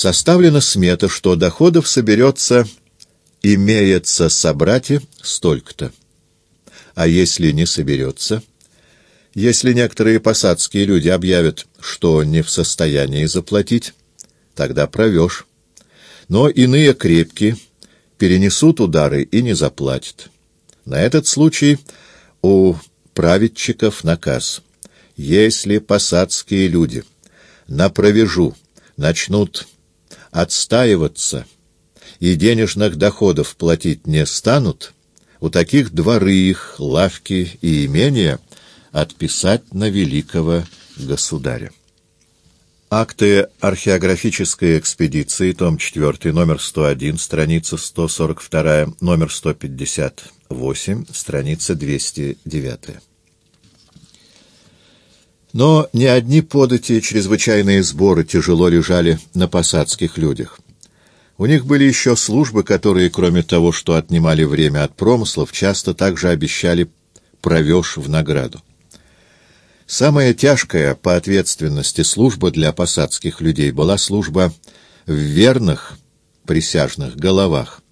Составлена смета, что доходов соберется, имеется собрате столько-то. А если не соберется, если некоторые посадские люди объявят, что не в состоянии заплатить, тогда провешь. Но иные крепкие перенесут удары и не заплатят. На этот случай у праведчиков наказ. Если посадские люди на провежу начнут отстаиваться и денежных доходов платить не станут, у таких дворы их, лавки и имения отписать на великого государя. Акты археографической экспедиции, том 4, номер 101, страница 142, номер 158, страница 209. Но не одни подати чрезвычайные сборы тяжело лежали на посадских людях. У них были еще службы, которые, кроме того, что отнимали время от промыслов, часто также обещали провеж в награду. Самая тяжкая по ответственности служба для посадских людей была служба в верных присяжных головах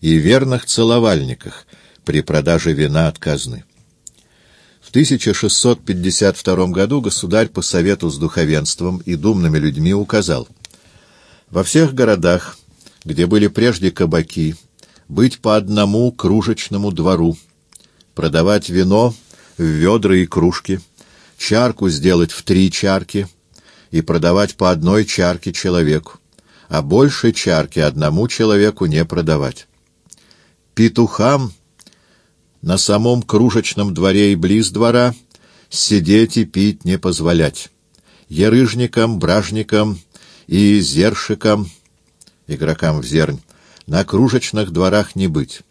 и верных целовальниках при продаже вина от казны. В 1652 году государь по совету с духовенством и думными людьми указал во всех городах, где были прежде кабаки, быть по одному кружечному двору, продавать вино в ведра и кружки, чарку сделать в три чарки и продавать по одной чарке человеку, а больше чарки одному человеку не продавать. Петухам на самом кружечном дворе и близ двора сидеть и пить не позволять. Ерыжникам, бражникам и зершикам, игрокам в зернь, на кружечных дворах не быть.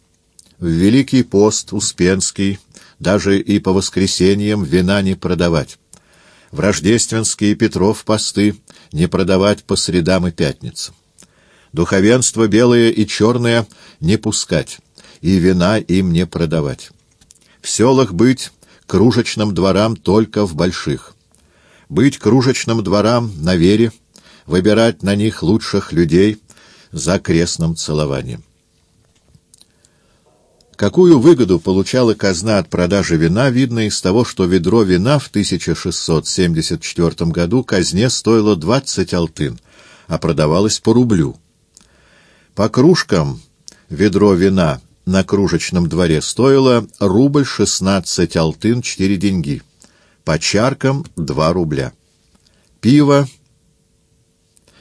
В Великий пост, Успенский, даже и по воскресеньям вина не продавать. В рождественские Петров посты не продавать по средам и пятницам. Духовенство белое и черное не пускать и вина им не продавать. В селах быть кружечным дворам только в больших. Быть кружечным дворам на вере, выбирать на них лучших людей за крестным целованием. Какую выгоду получала казна от продажи вина, видно из того, что ведро вина в 1674 году казне стоило 20 алтын, а продавалось по рублю. По кружкам ведро вина на кружечном дворе стоило рубль шестнадцать алтын четыре деньги, по чаркам два рубля. Пиво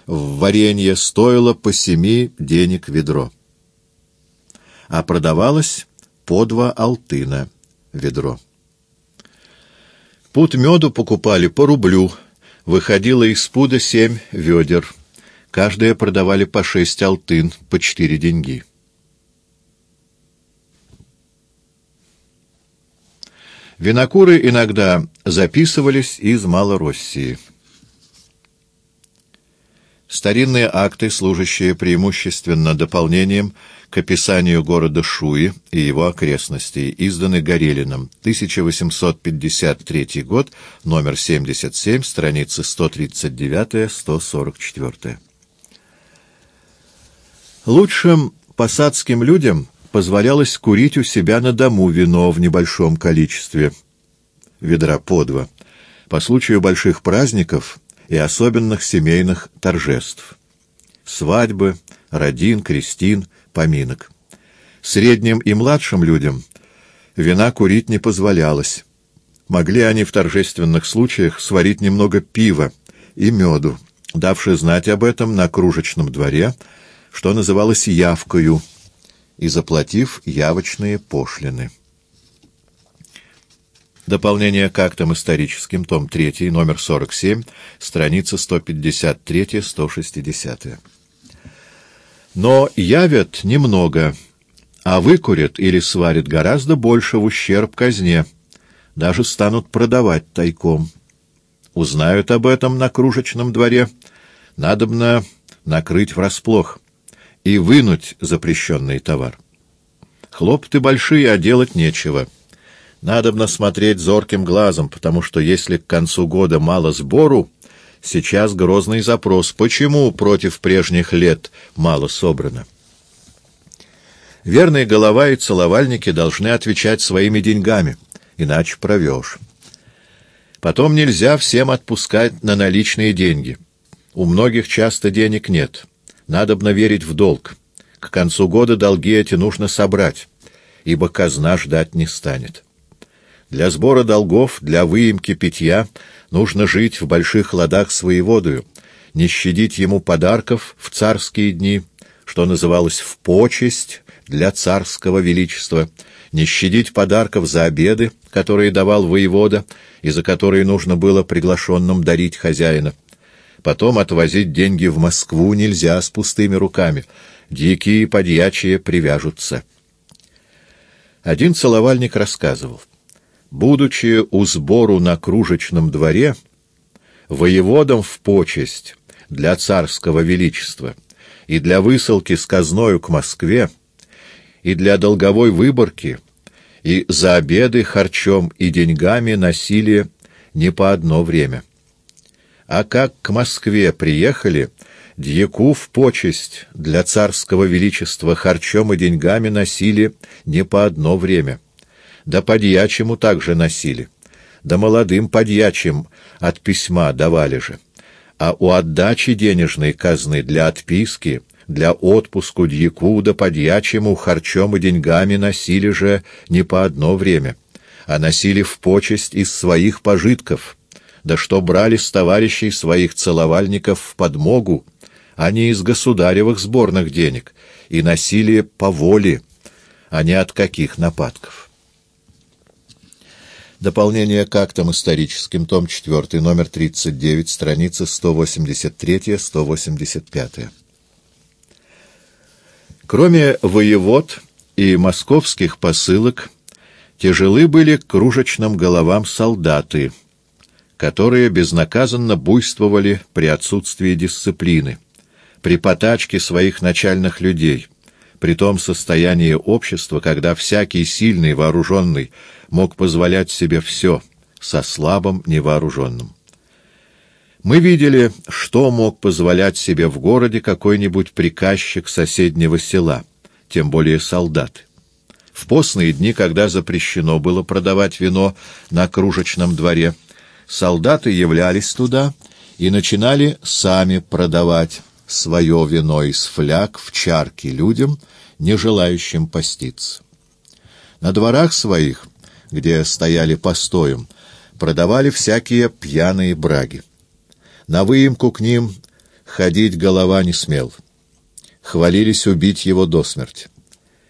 в варенье стоило по семи денег ведро, а продавалось по два алтына ведро. Пуд меду покупали по рублю, выходило из пуда семь ведер, каждое продавали по шесть алтын, по четыре деньги. Винокуры иногда записывались из Малороссии. Старинные акты, служащие преимущественно дополнением к описанию города Шуи и его окрестностей, изданы Горелиным, 1853 год, номер 77, страницы 139-144. Лучшим посадским людям позволялось курить у себя на дому вино в небольшом количестве, ведра по два, по случаю больших праздников и особенных семейных торжеств. Свадьбы, родин, крестин, поминок. Средним и младшим людям вина курить не позволялось. Могли они в торжественных случаях сварить немного пива и меду, давши знать об этом на кружечном дворе, что называлось явкою — и заплатив явочные пошлины. Дополнение к актам историческим, том 3, номер 47, страница 153-160. Но явят немного, а выкурят или сварят гораздо больше в ущерб казне, даже станут продавать тайком. Узнают об этом на кружечном дворе, надобно накрыть врасплох и вынуть запрещенный товар. Хлопоты большие, а делать нечего. Надобно смотреть зорким глазом, потому что если к концу года мало сбору, Сейчас грозный запрос. Почему против прежних лет мало собрано? Верные голова и целовальники должны отвечать своими деньгами, иначе провешь. Потом нельзя всем отпускать на наличные деньги. У многих часто денег нет. Надобно верить в долг. К концу года долги эти нужно собрать, ибо казна ждать не станет. Для сбора долгов, для выемки питья нужно жить в больших ладах своеводою, не щадить ему подарков в царские дни, что называлось «в почесть» для царского величества, не щадить подарков за обеды, которые давал воевода, и за которые нужно было приглашенным дарить хозяина. Потом отвозить деньги в Москву нельзя с пустыми руками. Дикие подьячие привяжутся. Один целовальник рассказывал. Будучи у сбору на кружечном дворе, воеводом в почесть для царского величества и для высылки с казною к Москве, и для долговой выборки, и за обеды харчом и деньгами носили не по одно время. А как к Москве приехали, дьяку в почесть для царского величества харчом и деньгами носили не по одно время. Да подьячему также носили, да молодым подьячим от письма давали же. А у отдачи денежной казны для отписки, для отпуску дьяку да подьячему харчом и деньгами носили же не по одно время, а носили в почесть из своих пожитков, да что брали с товарищей своих целовальников в подмогу, а не из государевых сборных денег, и носили по воле, а не от каких нападков. Дополнение к актам историческим, том 4, номер 39, страницы 183-185. Кроме воевод и московских посылок, тяжелы были кружечным головам солдаты, которые безнаказанно буйствовали при отсутствии дисциплины, при потачке своих начальных людей — при том состоянии общества, когда всякий сильный вооруженный мог позволять себе все со слабым невооруженным. Мы видели, что мог позволять себе в городе какой-нибудь приказчик соседнего села, тем более солдаты. В постные дни, когда запрещено было продавать вино на кружечном дворе, солдаты являлись туда и начинали сами продавать свое вино из фляг в чарки людям, не желающим поститься. На дворах своих, где стояли постоем, продавали всякие пьяные браги. На выемку к ним ходить голова не смел. Хвалились убить его до смерти.